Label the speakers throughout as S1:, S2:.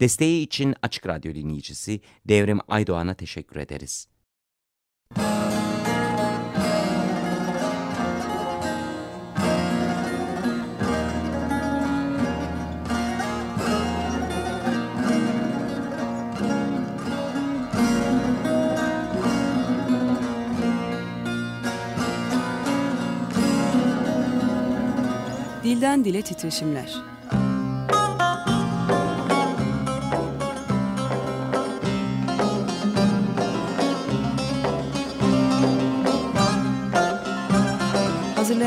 S1: Desteği için Açık Radyo dinleyicisi Devrim Aydoğan'a teşekkür ederiz.
S2: Dilden Dile Titreşimler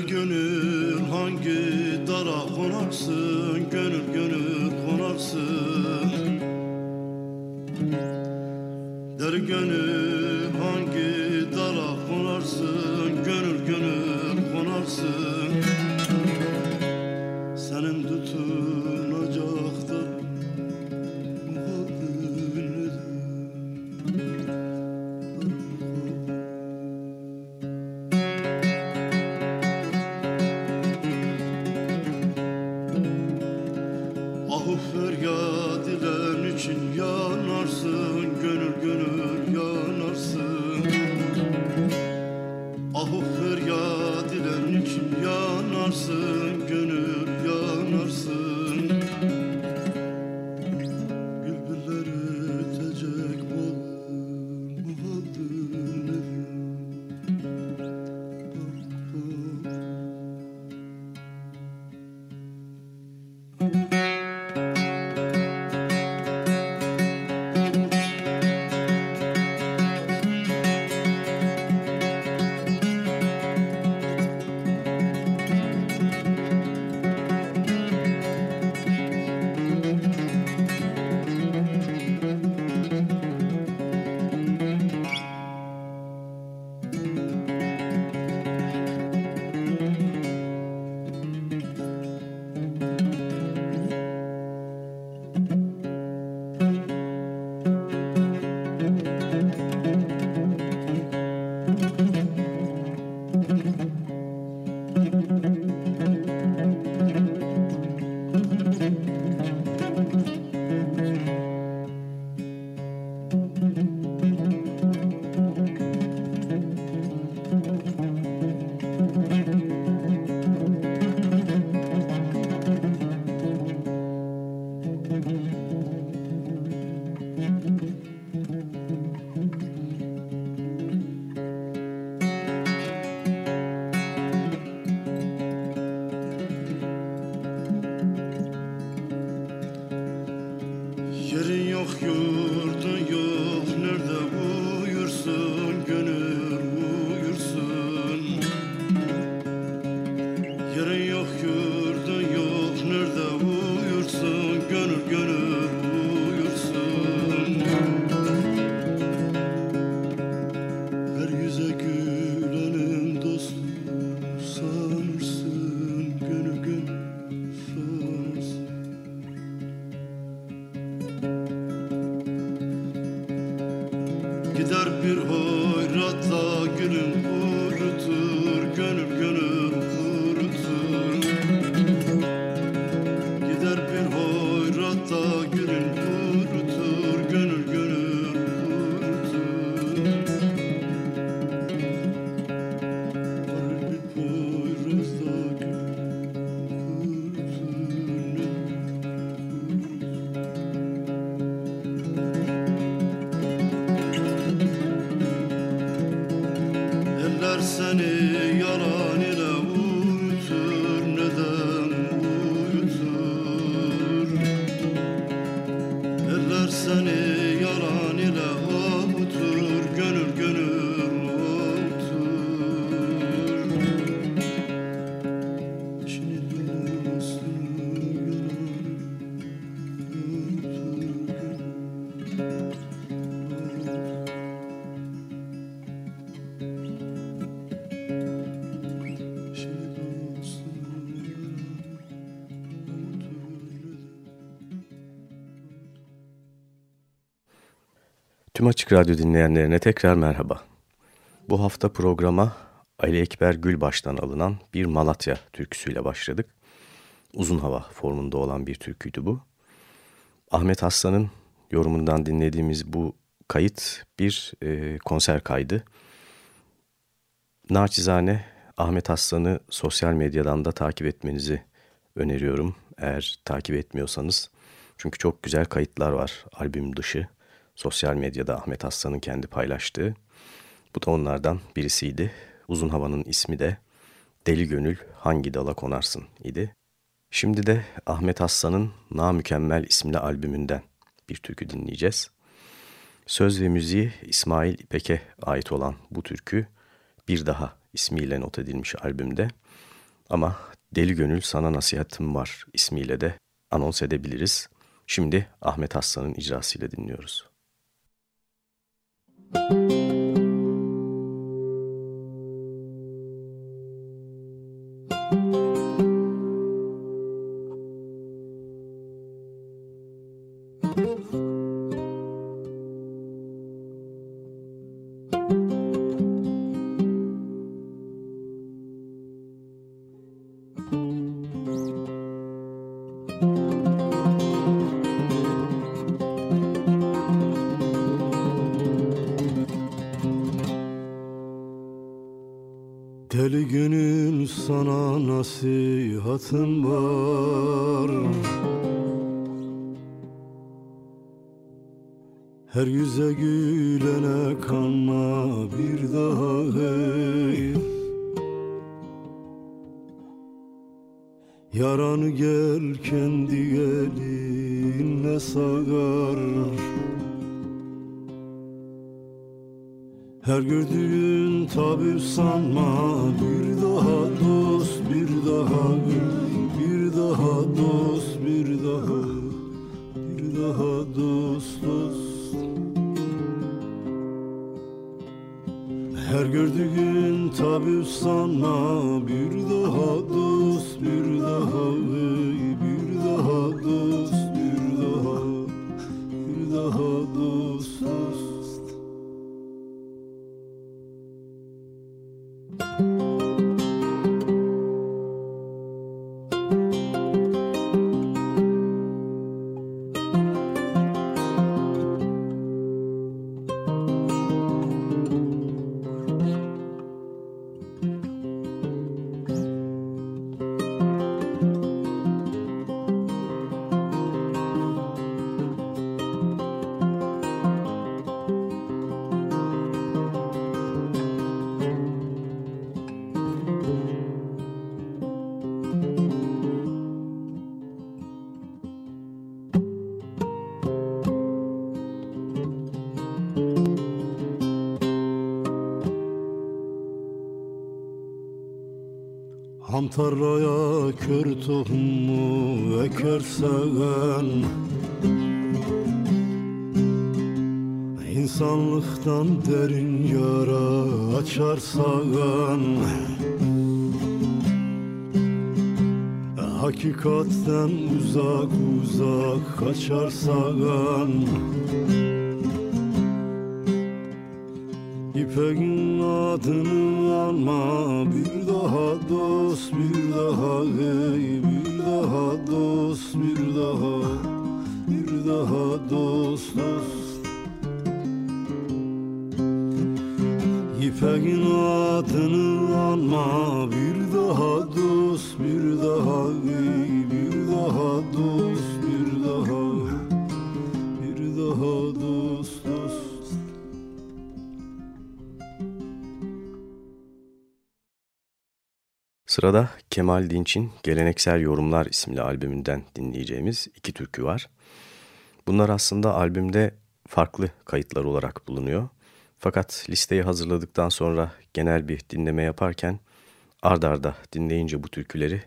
S3: gönül hangi dara konarsın
S4: Gider bir hoyratla gülüm kurutur Gönül
S5: Açık Radyo dinleyenlerine tekrar merhaba. Bu hafta programa Ali Ekber Gülbaş'tan alınan bir Malatya türküsüyle başladık. Uzun hava formunda olan bir türküydü bu. Ahmet Aslan'ın yorumundan dinlediğimiz bu kayıt bir e, konser kaydı. Naçizane Ahmet Aslan'ı sosyal medyadan da takip etmenizi öneriyorum. Eğer takip etmiyorsanız. Çünkü çok güzel kayıtlar var albüm dışı. Sosyal medyada Ahmet Aslan'ın kendi paylaştığı. Bu da onlardan birisiydi. Uzun havanın ismi de Deli Gönül Hangi Dala Konarsın idi. Şimdi de Ahmet Aslan'ın Na Mükemmel isimli albümünden bir türkü dinleyeceğiz. Söz ve müziği İsmail İpek'e ait olan bu türkü bir daha ismiyle not edilmiş albümde. Ama Deli Gönül Sana Nasihatim Var ismiyle de anons edebiliriz. Şimdi Ahmet Aslan'ın icrasıyla dinliyoruz.
S4: Deli Bir daha dost, dost. Her gördüğün tabip sanma Bir daha dost, bir daha daha dost dost İpek'in adını alma Bir daha dost bir daha hey Bir daha dost bir daha Bir daha dost
S5: Sırada Kemal Dinç'in Geleneksel Yorumlar isimli albümünden dinleyeceğimiz iki türkü var. Bunlar aslında albümde farklı kayıtlar olarak bulunuyor. Fakat listeyi hazırladıktan sonra genel bir dinleme yaparken ard arda dinleyince bu türküleri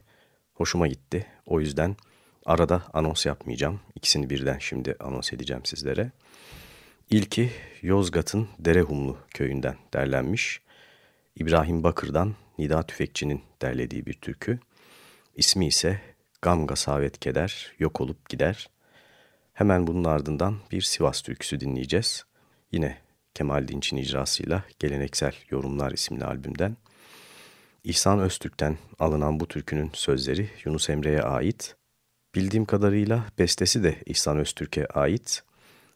S5: hoşuma gitti. O yüzden arada anons yapmayacağım. İkisini birden şimdi anons edeceğim sizlere. İlki Yozgat'ın Derehumlu köyünden derlenmiş. İbrahim Bakır'dan Nida Tüfekçi'nin derlediği bir türkü. İsmi ise Gamga Savet Keder Yok Olup Gider. Hemen bunun ardından bir Sivas türküsü dinleyeceğiz. Yine Kemal Dinç'in icrasıyla Geleneksel Yorumlar isimli albümden. İhsan Öztürk'ten alınan bu türkünün sözleri Yunus Emre'ye ait. Bildiğim kadarıyla bestesi de İhsan Öztürk'e ait.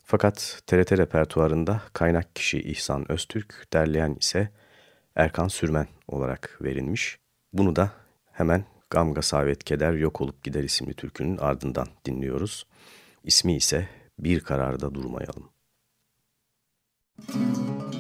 S5: Fakat TRT repertuarında kaynak kişi İhsan Öztürk, derleyen ise Erkan Sürmen olarak verilmiş. Bunu da hemen Gamga Savet Keder Yok Olup Gider isimli türkünün ardından dinliyoruz. İsmi ise Bir Kararda Durmayalım. Müzik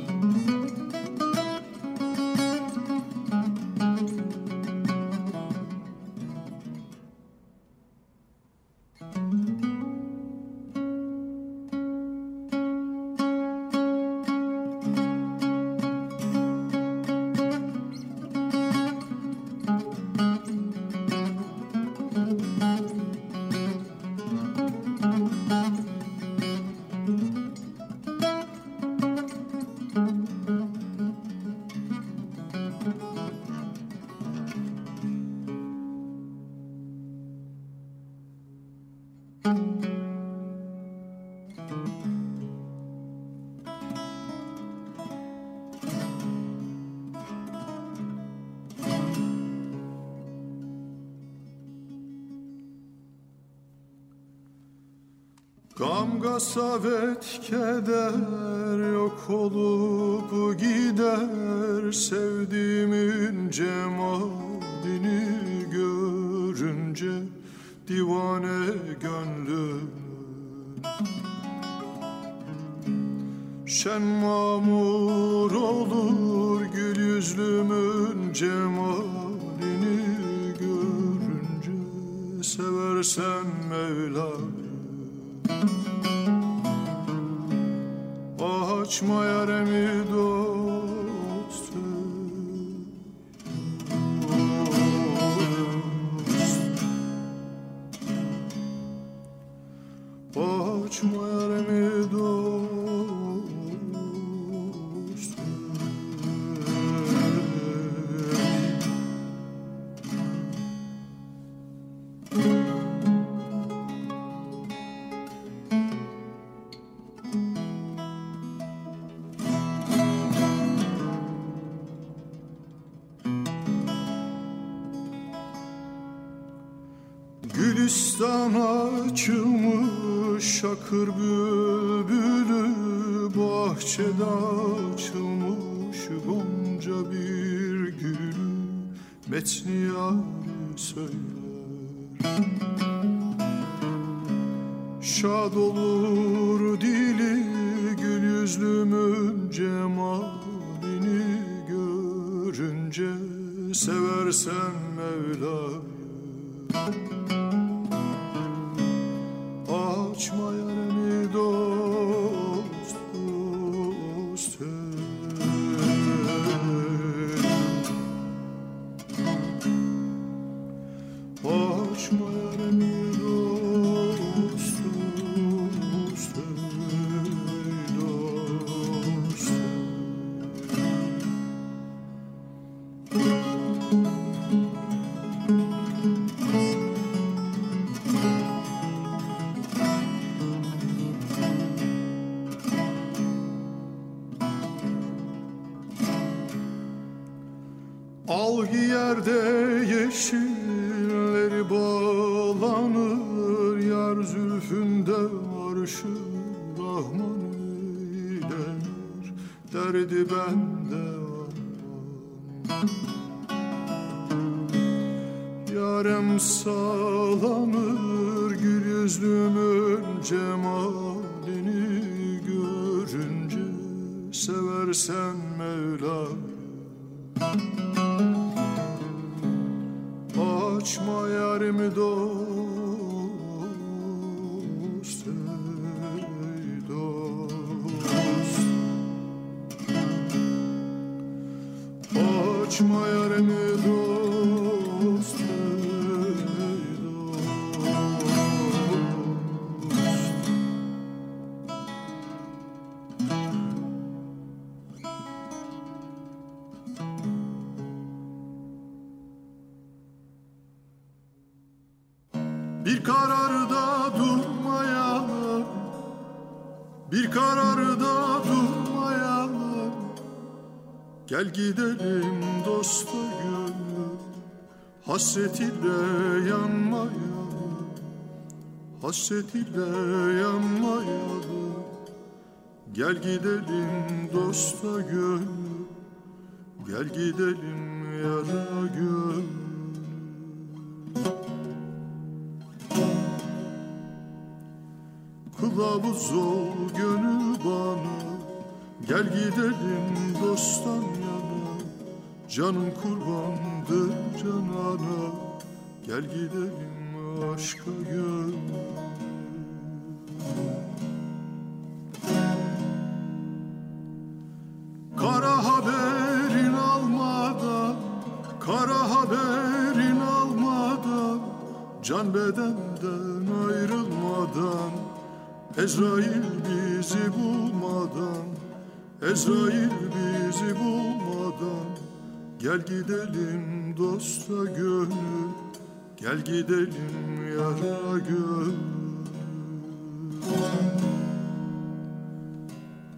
S6: Gamga savet keder yok olup gider Sevdiğimin cemalini Gülistan açılmış şakır bülbülü Bahçede açılmış gonca bir gülü Metni yâri söyler. Şad olur Bir Hasret ile yanmayalım. Hasret ile yanmayalım. Gel gidelim dosta gönül. Gel gidelim yara gönül. Kılavuz ol gönül bana. Gel gidelim dosttan yana. Canım kurbandır canana Gel gidelim aşka gönül Kara haberin almadan Kara haberin almadan Can bedenden ayrılmadan Ezrail bizi bulmadan Ezrail bizi bulmadan Gel gidelim dosta gönül Gel gidelim yara gönül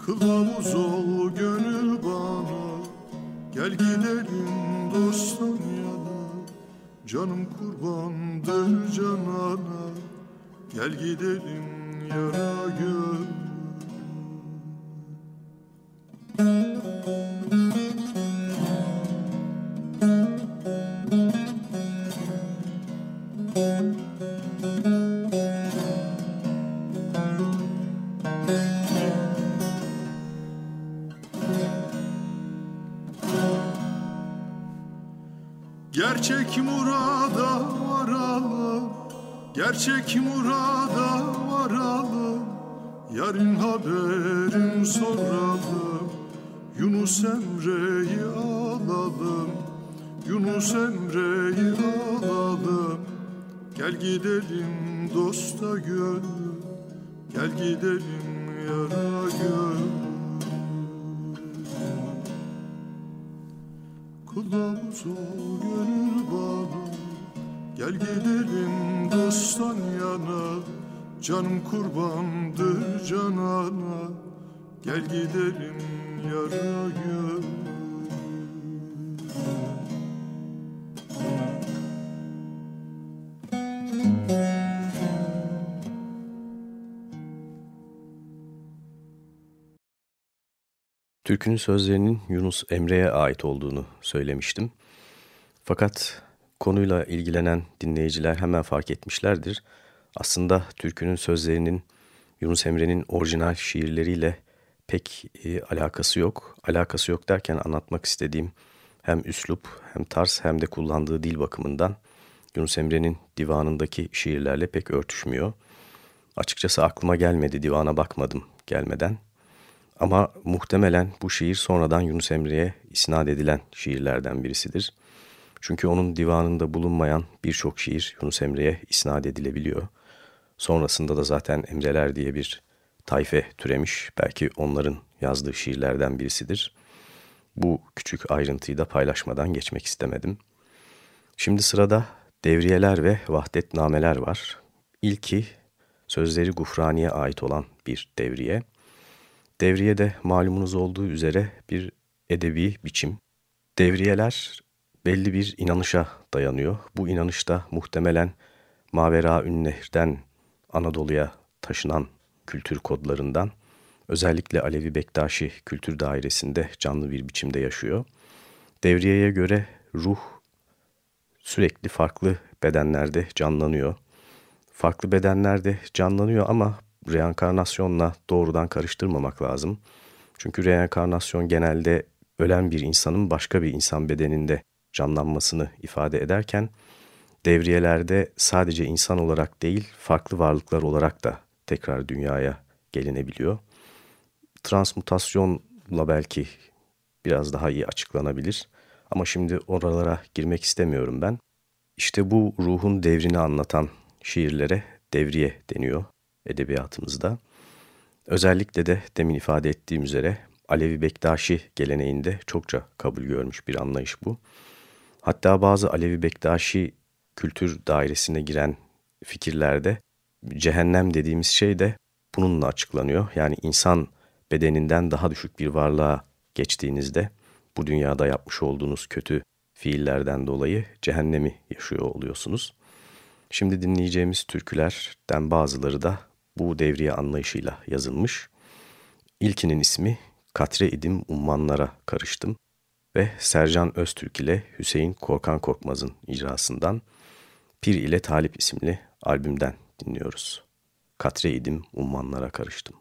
S6: Kılavuz ol gönül bana. Gel gidelim dostum yana. Canım kurbandır canana. Gel gidelim yara gül Gerçek murada Yarın haberim soralım. Yunus Emre'yi alalım Yunus Emre'yi alalım. Gel gidelim dosta gönül Gel gidelim yara gönül. Kılavuz ol gönül bana Gel gidelim dosttan yana Canım kurbandır canana Gel gidelim yara gönül
S5: Türkünün sözlerinin Yunus Emre'ye ait olduğunu söylemiştim. Fakat konuyla ilgilenen dinleyiciler hemen fark etmişlerdir aslında türkünün sözlerinin Yunus Emre'nin orijinal şiirleriyle pek e, alakası yok. Alakası yok derken anlatmak istediğim hem üslup hem tarz hem de kullandığı dil bakımından Yunus Emre'nin divanındaki şiirlerle pek örtüşmüyor. Açıkçası aklıma gelmedi, divana bakmadım gelmeden. Ama muhtemelen bu şiir sonradan Yunus Emre'ye isnat edilen şiirlerden birisidir. Çünkü onun divanında bulunmayan birçok şiir Yunus Emre'ye isnat edilebiliyor. Sonrasında da zaten Emreler diye bir tayfe türemiş. Belki onların yazdığı şiirlerden birisidir. Bu küçük ayrıntıyı da paylaşmadan geçmek istemedim. Şimdi sırada devriyeler ve vahdetnameler var. İlki sözleri Gufrani'ye ait olan bir devriye. Devriye de malumunuz olduğu üzere bir edebi biçim. Devriyeler belli bir inanışa dayanıyor. Bu inanışta muhtemelen Mavera Ünnehir'den Anadolu'ya taşınan kültür kodlarından özellikle Alevi Bektaşi kültür dairesinde canlı bir biçimde yaşıyor. Devriyeye göre ruh sürekli farklı bedenlerde canlanıyor. Farklı bedenlerde canlanıyor ama reenkarnasyonla doğrudan karıştırmamak lazım. Çünkü reenkarnasyon genelde ölen bir insanın başka bir insan bedeninde canlanmasını ifade ederken devriyelerde sadece insan olarak değil farklı varlıklar olarak da tekrar dünyaya gelinebiliyor. Transmutasyonla belki biraz daha iyi açıklanabilir ama şimdi oralara girmek istemiyorum ben. İşte bu ruhun devrini anlatan şiirlere devriye deniyor edebiyatımızda. Özellikle de demin ifade ettiğim üzere Alevi Bektaşi geleneğinde çokça kabul görmüş bir anlayış bu. Hatta bazı Alevi Bektaşi kültür dairesine giren fikirlerde cehennem dediğimiz şey de bununla açıklanıyor. Yani insan bedeninden daha düşük bir varlığa geçtiğinizde bu dünyada yapmış olduğunuz kötü fiillerden dolayı cehennemi yaşıyor oluyorsunuz. Şimdi dinleyeceğimiz türkülerden bazıları da bu devriye anlayışıyla yazılmış. İlkinin ismi Katre idim ummanlara karıştım ve Sercan Öztürk ile Hüseyin Korkan Korkmaz'ın icrasından Pir ile Talip isimli albümden dinliyoruz. Katre idim ummanlara karıştım.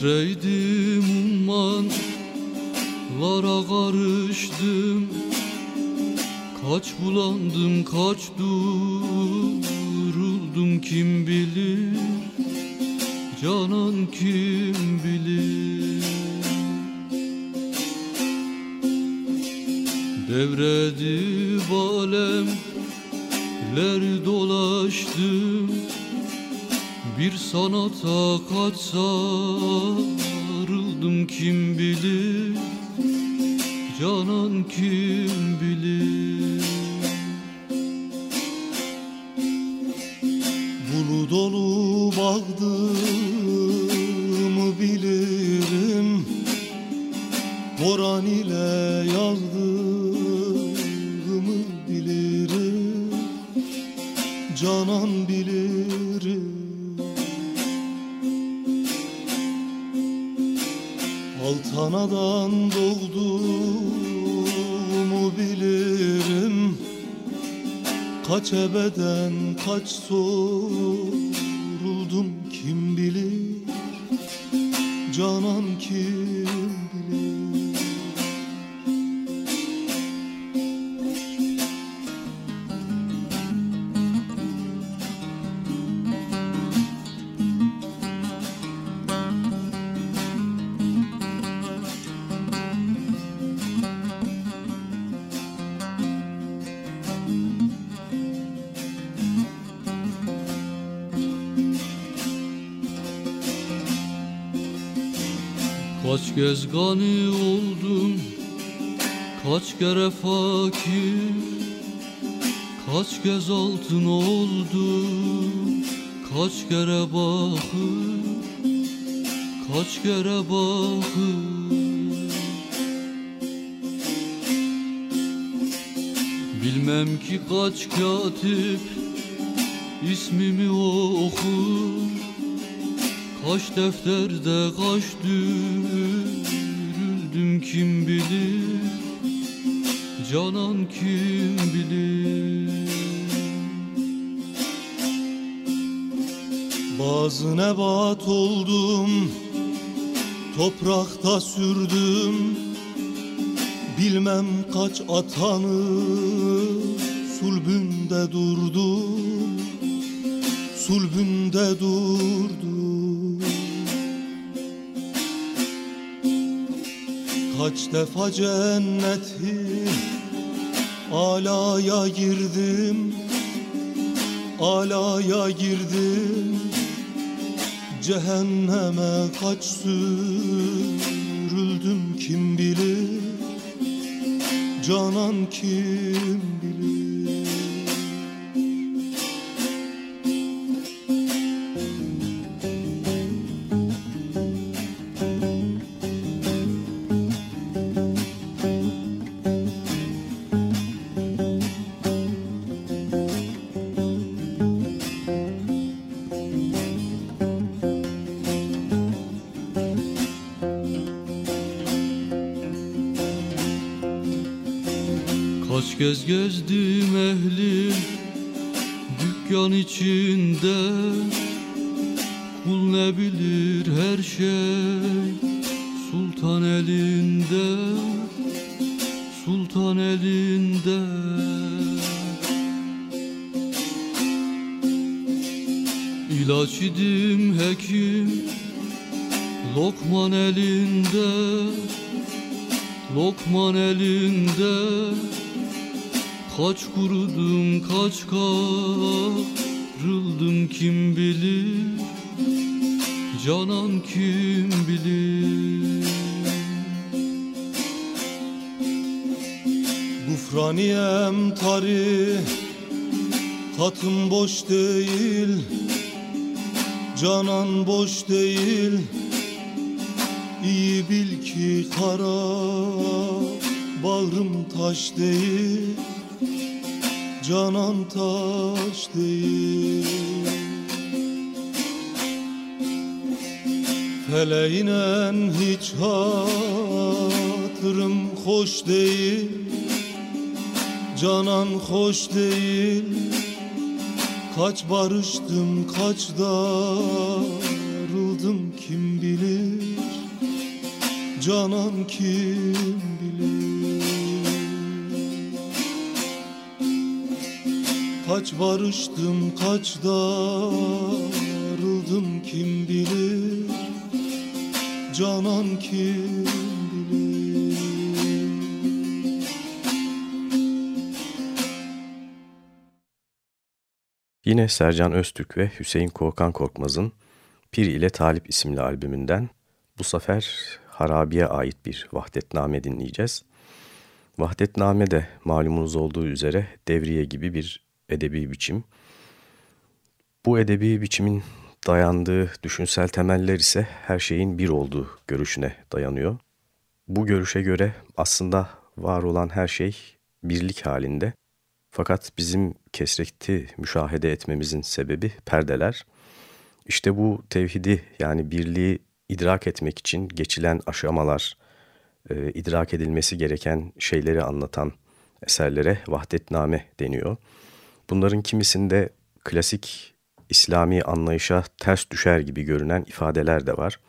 S7: Katreydim ummanlara karıştım. Kaç bulandım kaç duruldum kim bilir? Canan kim bilir? Devredi balemler dolaştım bir sanata kaç sarıldım kim bilir Canan kim bilir.
S8: Bulu dolu bağdığımı bilirim Boran ile yağdığımı Altanadan doğduğumu bilirim. Kaç ebeden kaç soruldum
S7: Kaç göz gani oldum Kaç kere fakir Kaç göz altın oldum Kaç kere bakır Kaç kere bakır.
S8: Bilmem ki kaç katip ismimi okur Kaç defterde kaç dürüldüm kim bilir? Canan kim bilir? Bazı nebat oldum Toprakta sürdüm. Bilmem kaç atanı Sulbünde durdum Sulbünde durdum Kaç defa cenneti Alaya girdim Alaya girdim. Cehenneme kaç sürüldüm kim bilir Canan kim bilir Kaç kez gezdim ehli dükkan içinde. Kul ne bilir her şey sultan elinde Sultan elinde. İlaç idim hekim Lokman elinde Lokman elinde Kaç kurudum kaç kavrıldım kim bilir? Canan kim bilir? Gufraniyem tari Katım boş değil. Canan boş değil. İyi bil ki kara Bağrım taş değil Canan taş değil. Feleğinen hiç hatırım hoş değil. Canan hoş değil. Kaç barıştım kaç darıldım kim bilir? Canan kim Kaç barıştım kaç darıldım kim bilir Canan kim bilir
S5: Yine Sercan Öztürk ve Hüseyin Korkan Korkmaz'ın Pir ile Talip isimli albümünden bu sefer Harabi'ye ait bir vahdetname dinleyeceğiz. Vahdetname de malumunuz olduğu üzere devriye gibi bir edebi biçim. Bu edebi biçimin dayandığı düşünsel temeller ise her şeyin bir olduğu görüşüne dayanıyor. Bu görüşe göre aslında var olan her şey birlik halinde. Fakat bizim kesreti müşahede etmemizin sebebi perdeler. İşte bu tevhidi yani birliği idrak etmek için geçilen aşamalar, e, idrak edilmesi gereken şeyleri anlatan eserlere vahdetname deniyor. Bunların kimisinde klasik İslami anlayışa ters düşer gibi görünen ifadeler de var.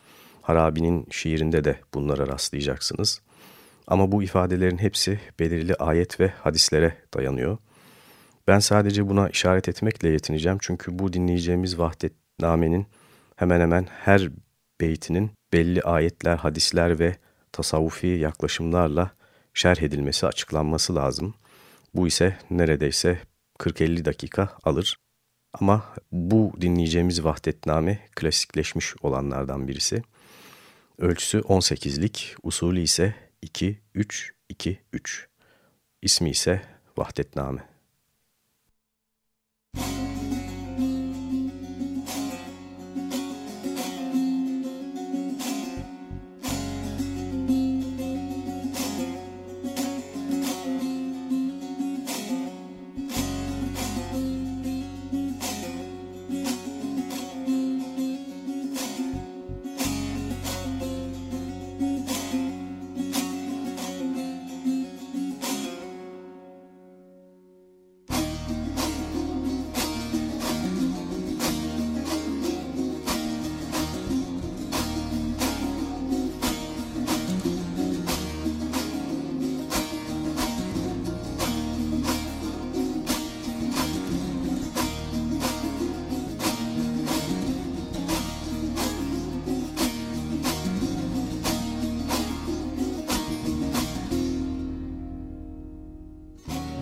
S5: Harabi'nin şiirinde de bunlara rastlayacaksınız. Ama bu ifadelerin hepsi belirli ayet ve hadislere dayanıyor. Ben sadece buna işaret etmekle yetineceğim çünkü bu dinleyeceğimiz vahdetnamenin hemen hemen her beytinin belli ayetler, hadisler ve tasavvufi yaklaşımlarla şerh edilmesi, açıklanması lazım. Bu ise neredeyse 40-50 dakika alır. Ama bu dinleyeceğimiz vahdetname klasikleşmiş olanlardan birisi. Ölçüsü 18'lik, usulü ise 2-3-2-3. İsmi ise vahdetname.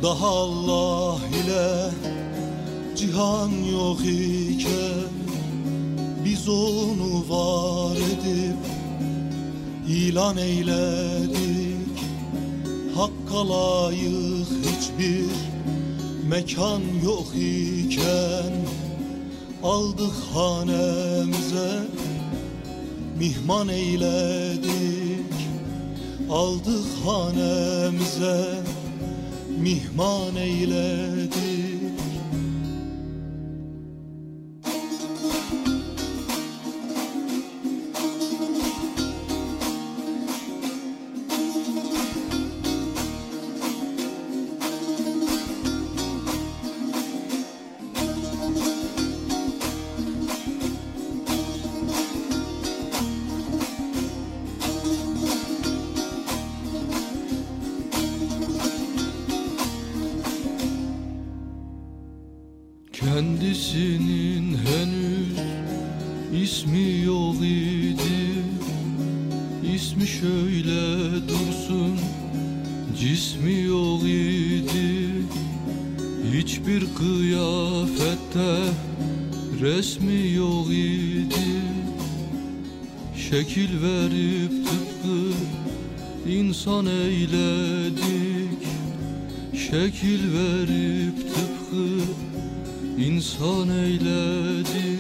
S7: Daha Allah ile cihan yok iken Biz onu var edip ilan eyledik. Hakka layık hiçbir mekan yok iken Aldık hanemize mihman eyledik. Aldık hanemize mihman eyledik Kendisinin henüz ismi yok idi. İsmi şöyle dursun cismi yok idi. Hiçbir kıyafette resmi yok idi. Şekil verip tıpkı insan eyledik. Şekil verip insan eyledik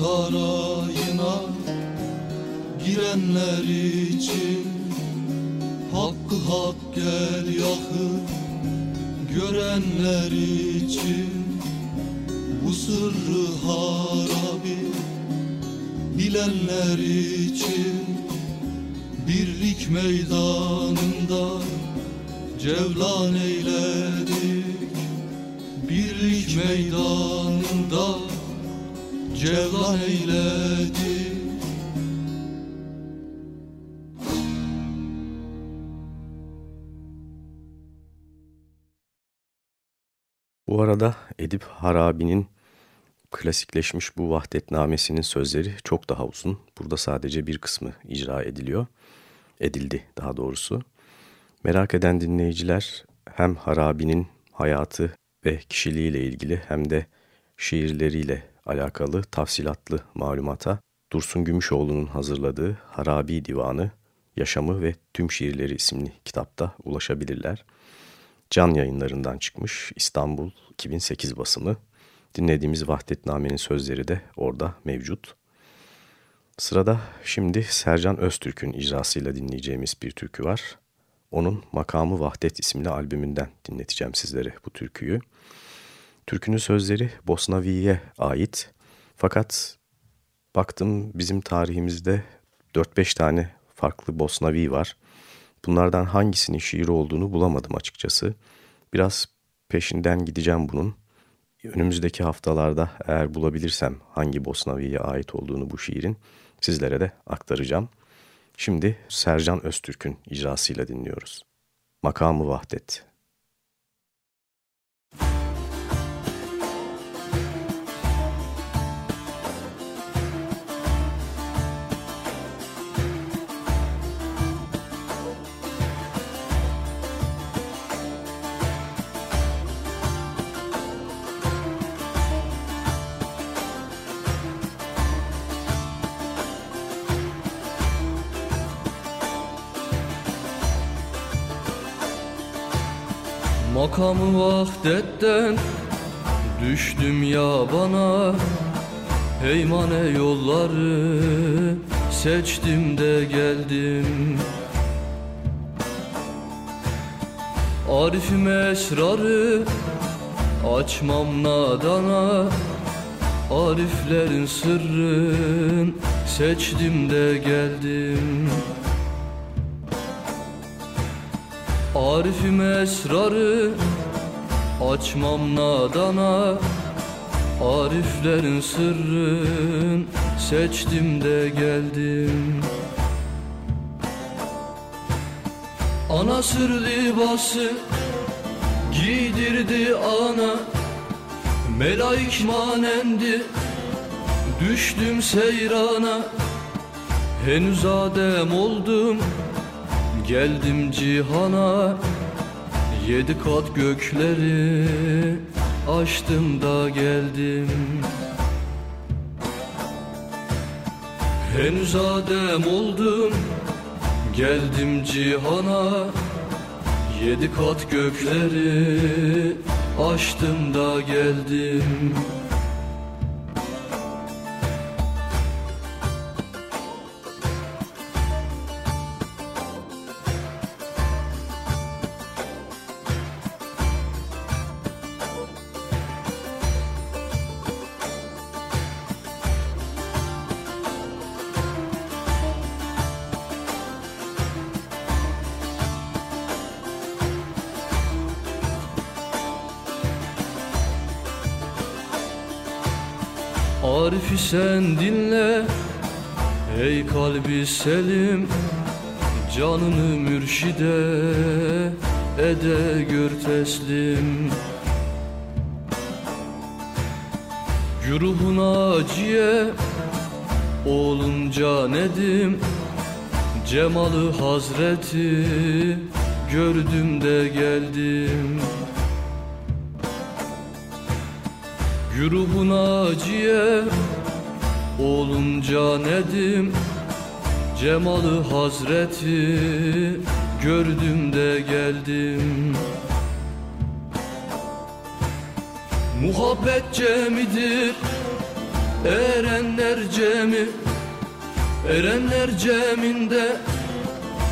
S7: sarayına girenler için Hakkı hak gel yakın görenler için Bu sırrı harabi bilenler için Birlik meydanında cevlan eyledik. Birlik meydanında cevlan eyledik
S5: Bu arada Edip Harabi'nin klasikleşmiş bu vahdetnamesinin sözleri çok daha uzun. Burada sadece bir kısmı icra ediliyor. Edildi daha doğrusu. Merak eden dinleyiciler hem Harabi'nin hayatı ve kişiliğiyle ilgili hem de şiirleriyle alakalı tafsilatlı malumata Dursun Gümüşoğlu'nun hazırladığı Harabi Divanı, Yaşamı ve Tüm Şiirleri isimli kitapta ulaşabilirler. Can yayınlarından çıkmış İstanbul 2008 basımı. Dinlediğimiz Vahdetname'nin sözleri de orada mevcut. Sırada şimdi Sercan Öztürk'ün icrasıyla dinleyeceğimiz bir türkü var. Onun Makamı Vahdet isimli albümünden dinleteceğim sizlere bu türküyü. Türkünün sözleri Bosnavi'ye ait. Fakat baktım bizim tarihimizde 4-5 tane farklı Bosnavi var. Bunlardan hangisinin şiir olduğunu bulamadım açıkçası. Biraz peşinden gideceğim bunun. Önümüzdeki haftalarda eğer bulabilirsem hangi Bosnavi'ye ait olduğunu bu şiirin sizlere de aktaracağım. Şimdi Sercan Öztürk'ün icrasıyla dinliyoruz. Makamı Vahdet
S7: Makamı vahdetten düştüm ya bana Heymane yolları seçtim de geldim. Arifim esrarı açmam nadana. Ariflerin sırrın seçtim de geldim Arifim esrarı açmam nadana. Ariflerin sırrın seçtim de geldim. Ana sır libası giydirdi ana. Melaik manendi düştüm seyrana. Henüz adem oldum Geldim cihana Yedi kat gökleri Açtım da geldim. Henüz adem oldum Geldim cihana Yedi kat gökleri Açtım da geldim Arif'i sen dinle. Ey kalbi selim Canını mürşide Ede gör teslim. Güruhun acıye Olunca nedim Cemalı hazreti Gördüm de geldim Güruhun acıye olunca nedim Cemalı hazreti gördüm de geldim. Muhabbet cemidir erenler cemi Erenler ceminde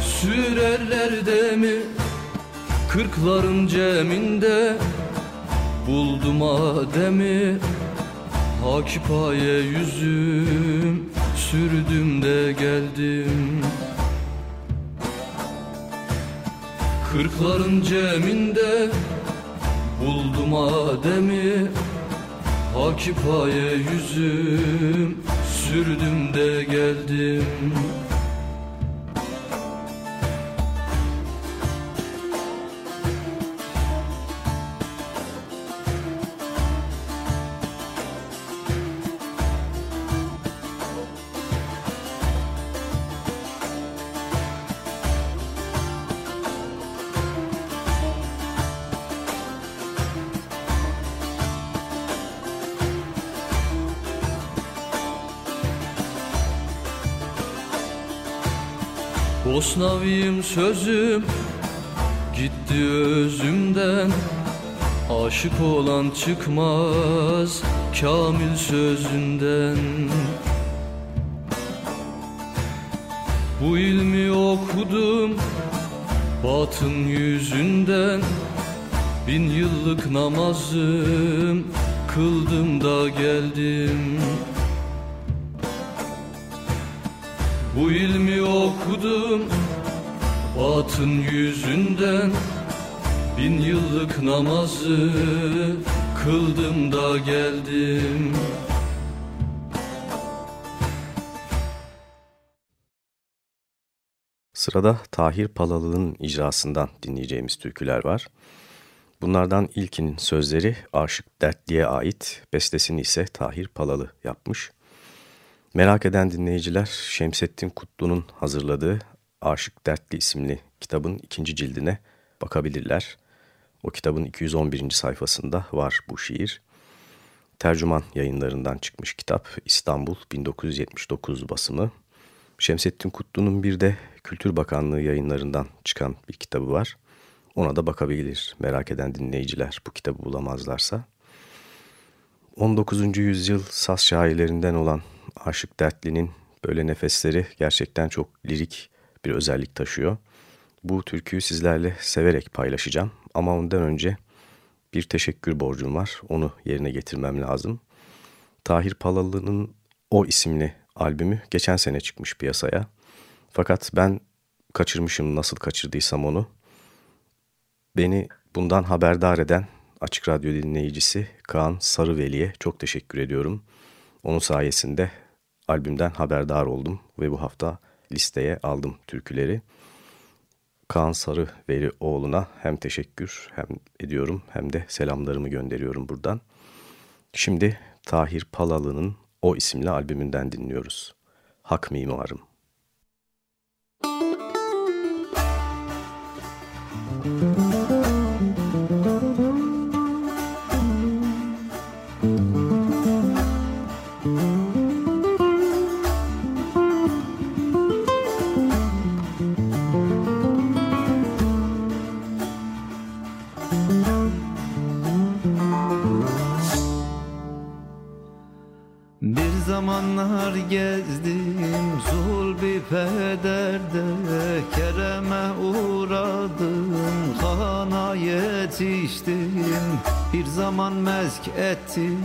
S7: sürerler demi. Kırkların ceminde Buldum Adem'i Hakipaye yüzüm Sürdüm de geldim. Kırkların ceminde Buldum Adem'i Hakipaye yüzüm Sürdüm de geldim Bosnaviyim sözüm. Gitti özümden. Aşık olan çıkmaz Kamil sözünden. Bu ilmi okudum Batın yüzünden. Bin yıllık namazım. Kıldım da geldim Bu ilmi okudum Batın yüzünden Bin yıllık namazı Kıldım da geldim
S5: Sırada Tahir Palalı'nın icrasından dinleyeceğimiz türküler var. Bunlardan ilkinin sözleri Aşık Dertli'ye ait, bestesini ise Tahir Palalı yapmış. Merak eden dinleyiciler Şemsettin Kutlu'nun hazırladığı Aşık Dertli isimli kitabın ikinci cildine bakabilirler. O kitabın 211. sayfasında var bu şiir. Tercüman yayınlarından çıkmış kitap İstanbul 1979 basımı. Şemsettin Kutlu'nun bir de Kültür Bakanlığı yayınlarından çıkan bir kitabı var. Ona da bakabilir merak eden dinleyiciler bu kitabı bulamazlarsa. 19. yüzyıl saz şairlerinden olan Aşık Dertli'nin böyle nefesleri gerçekten çok lirik bir özellik taşıyor. Bu türküyü sizlerle severek paylaşacağım ama ondan önce bir teşekkür borcum var. Onu yerine getirmem lazım. Tahir Palalı'nın O isimli albümü geçen sene çıkmış piyasaya. Fakat ben kaçırmışım nasıl kaçırdıysam onu. Beni bundan haberdar eden Açık Radyo dinleyicisi Kaan Sarıveli'ye çok teşekkür ediyorum. Onun sayesinde albümden haberdar oldum ve bu hafta listeye aldım türküleri. Kaan Sarıveli oğluna hem teşekkür hem ediyorum hem de selamlarımı gönderiyorum buradan. Şimdi Tahir Palalı'nın O isimli albümünden dinliyoruz. Hak Mimarım. Müzik
S9: pederde Kereme uğradım Kana yetiştim. Bir zaman mezk ettim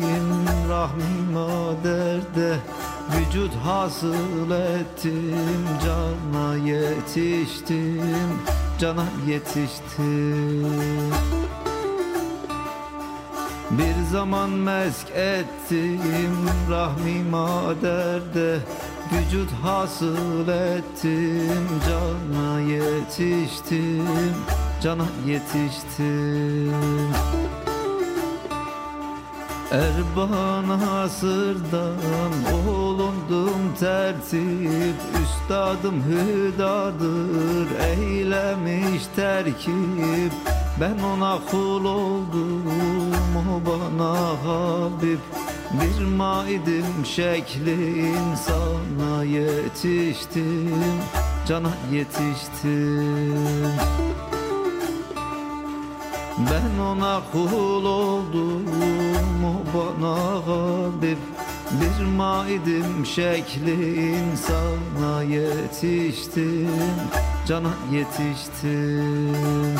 S9: Rahmima derde Vücut hasıl ettim. Cana yetiştim Cana yetiştim. Bir zaman mesk ettim rahmi maderde Vücut hasıl ettim cana yetiştim Cana yetiştim. Erban asırdan olundum tertip Üstadım hüdadır eylemiş terkip. Ben ona kul oldum o bana Habib Bir maidim şekli insana yetiştim Cana yetiştim. Ben ona kul oldum o bana Habib Bir maidim şekli insana yetiştim Cana yetiştim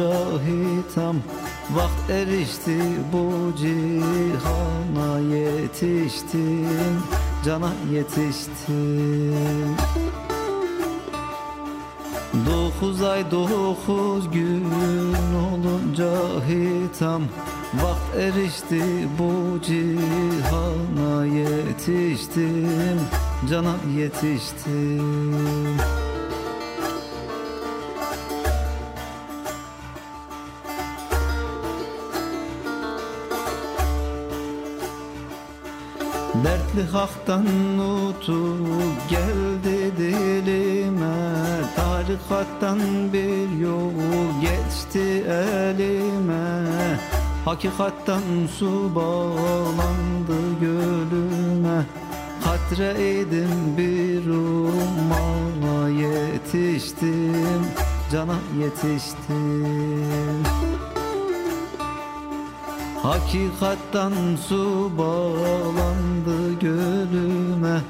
S9: olunca hitam Vakt erişti bu cihana yetiştim Cana yetiştim. Dokuz ay dokuz gün olunca hitam Vakt erişti bu cihana yetiştim Cana yetiştim Dertli haktan nutuk geldi dilime. Tarikattan bir yol geçti elime. Hakikattan su bağlandı gölüme. Katreydin bir umana yetiştim Cana yetiştim Hakikattan su bağlandı gölüme.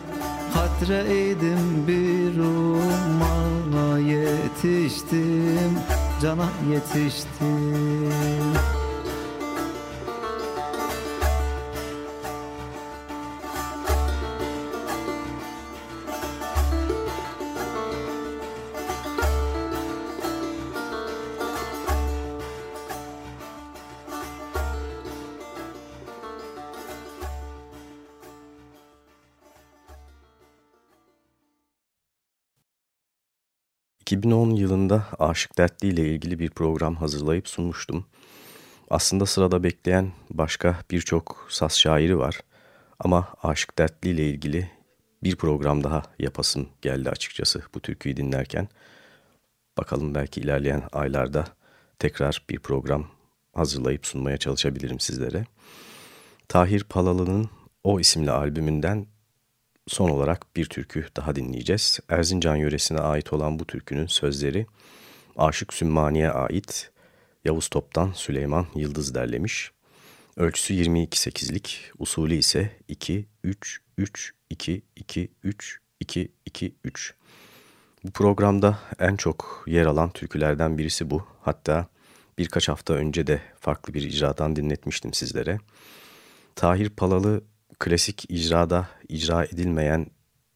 S9: Katreydim bir umana yetiştim Cana yetiştim
S5: 2010 yılında Aşık Dertli ile ilgili bir program hazırlayıp sunmuştum. Aslında sırada bekleyen başka birçok saz şairi var. Ama Aşık Dertli ile ilgili bir program daha yapasım geldi açıkçası bu türküyü dinlerken. Bakalım belki ilerleyen aylarda tekrar bir program hazırlayıp sunmaya çalışabilirim sizlere. Tahir Palalı'nın O isimli albümünden son olarak bir türkü daha dinleyeceğiz. Erzincan yöresine ait olan bu türkünün sözleri Aşık Sümmani'ye ait Yavuz Top'tan Süleyman Yıldız derlemiş. Ölçüsü 22-8'lik, usulü ise 2-3-3-2-2-3-2-2-3. Bu programda en çok yer alan türkülerden birisi bu. Hatta birkaç hafta önce de farklı bir icradan dinletmiştim sizlere. Tahir Palalı klasik icrada icra edilmeyen,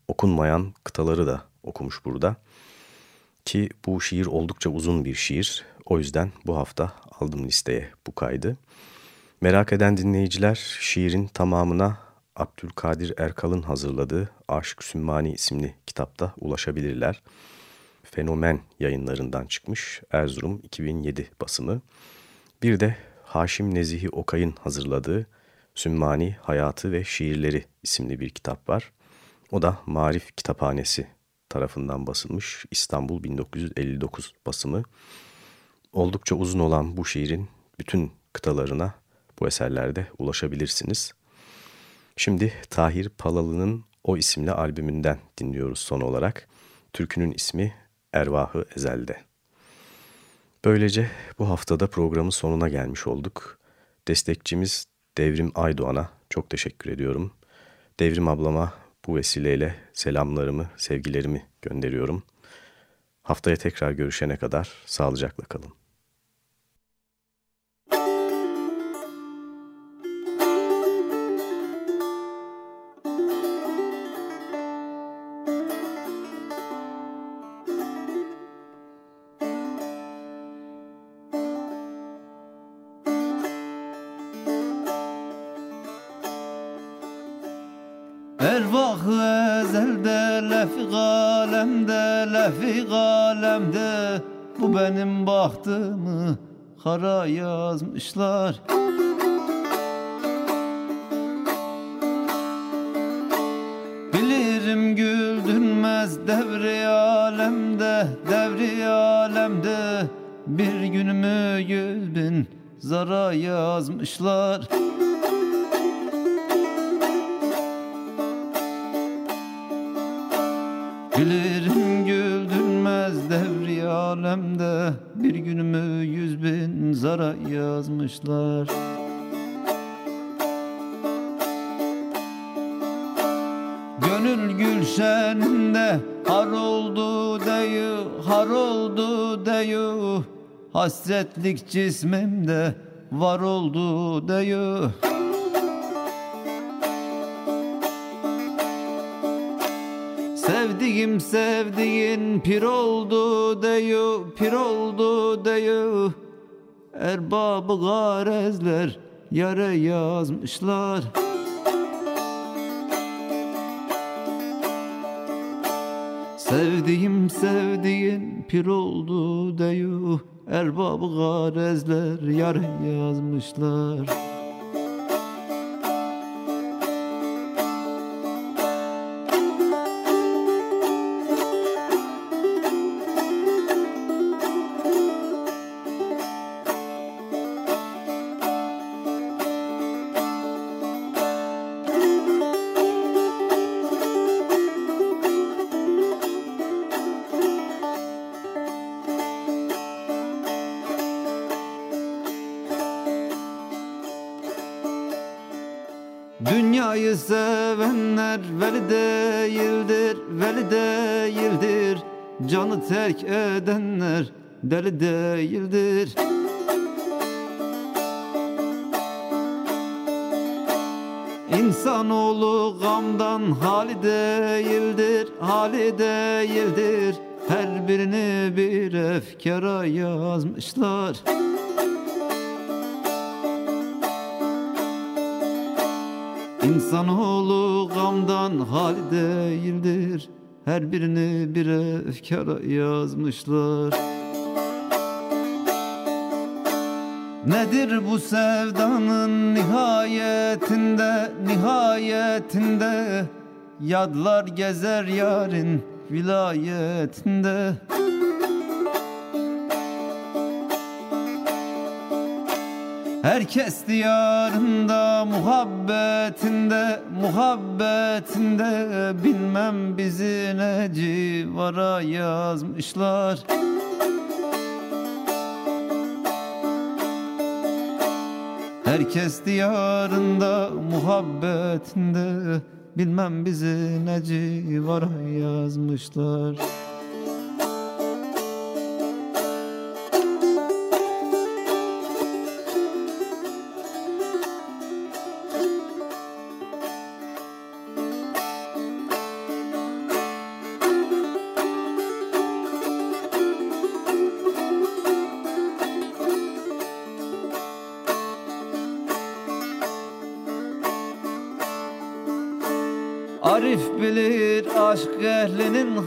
S5: okunmayan kıtaları da okumuş burada. Ki bu şiir oldukça uzun bir şiir. O yüzden bu hafta aldım listeye bu kaydı. Merak eden dinleyiciler şiirin tamamına Abdülkadir Erkal'ın hazırladığı Aşık Sümmani isimli kitapta ulaşabilirler. Fenomen yayınlarından çıkmış Erzurum 2007 basımı. Bir de Haşim Nezihi Okay'ın hazırladığı Sümmani Hayatı ve Şiirleri isimli bir kitap var. O da Marif Kitaphanesi tarafından basılmış İstanbul 1959 basımı. Oldukça uzun olan bu şiirin bütün kıtalarına bu eserlerde ulaşabilirsiniz. Şimdi Tahir Palalı'nın O isimli albümünden dinliyoruz son olarak. Türkünün ismi Ervahı Ezel'de. Böylece bu haftada programın sonuna gelmiş olduk. Destekçimiz Devrim Aydoğan'a çok teşekkür ediyorum. Devrim ablama bu vesileyle selamlarımı, sevgilerimi gönderiyorum. Haftaya tekrar görüşene kadar sağlıcakla kalın.
S9: Hasretlik cismimde var oldu Sev Sevdiğim sevdiğin pir oldu deyu pir oldu deyu. Erbabı garezler yare yazmışlar Sevdiğim sevdiğin pir oldu deyu. Erbabı garezler yare yazmışlar efkara yazmışlar. Nedir bu sevdanın nihayetinde, nihayetinde? Yadlar gezer yarın vilayetinde Herkes diyarında muhabbetinde muhabbetinde. Bilmem bizi ne civara yazmışlar. Herkes diyarında muhabbetinde. Bilmem bizi ne civara yazmışlar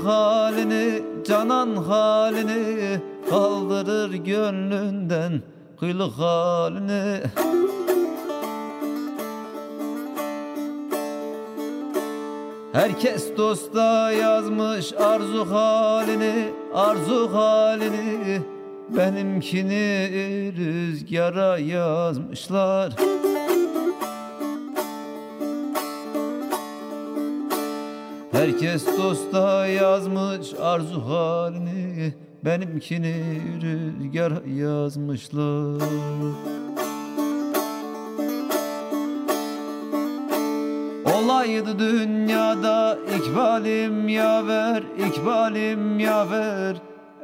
S9: halini Canan halini Kaldırır gönlünden kıyılık halini. Herkes dosta yazmış arzu halini Arzu halini. Benimkini rüzgara yazmışlar Herkes dosta yazmış arzu halini Benimkini rüzgar yazmışlar. Olaydı dünyada ikbalim yaver, ikbalim yaver.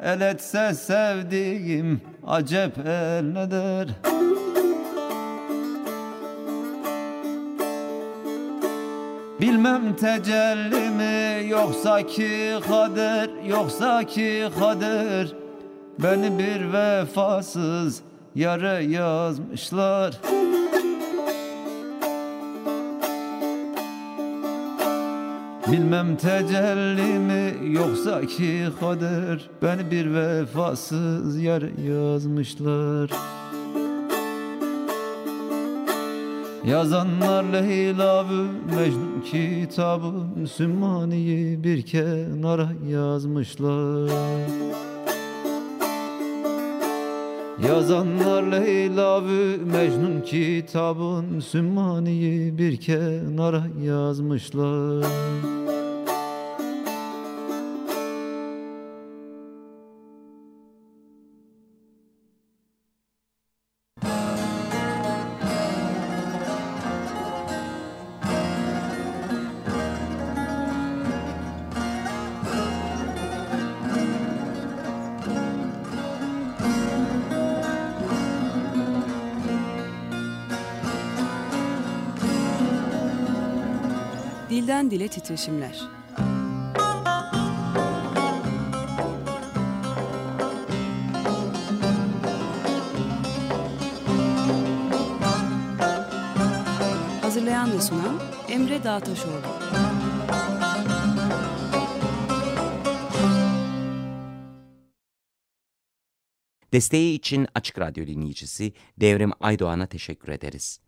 S9: El etse sevdiğim acep el ne der Bilmem tecelli mi yoksa ki kader yoksa ki kader. Beni bir vefasız yare yazmışlar. Bilmem tecelli mi yoksa ki kader. Beni bir vefasız yare yazmışlar Yazanlar Leyla ve Mecnun kitabın Sümmani'yi bir kenara yazmışlar. Yazanlar Leyla ve Mecnun kitabın Sümmani'yi bir kenara yazmışlar
S2: dilden dile titreşimler. Hazırlayan ve sunan Emre Dağtaşoğlu.
S1: Desteği için Açık Radyo dinleyicisi Devrim Aydoğan'a teşekkür ederiz.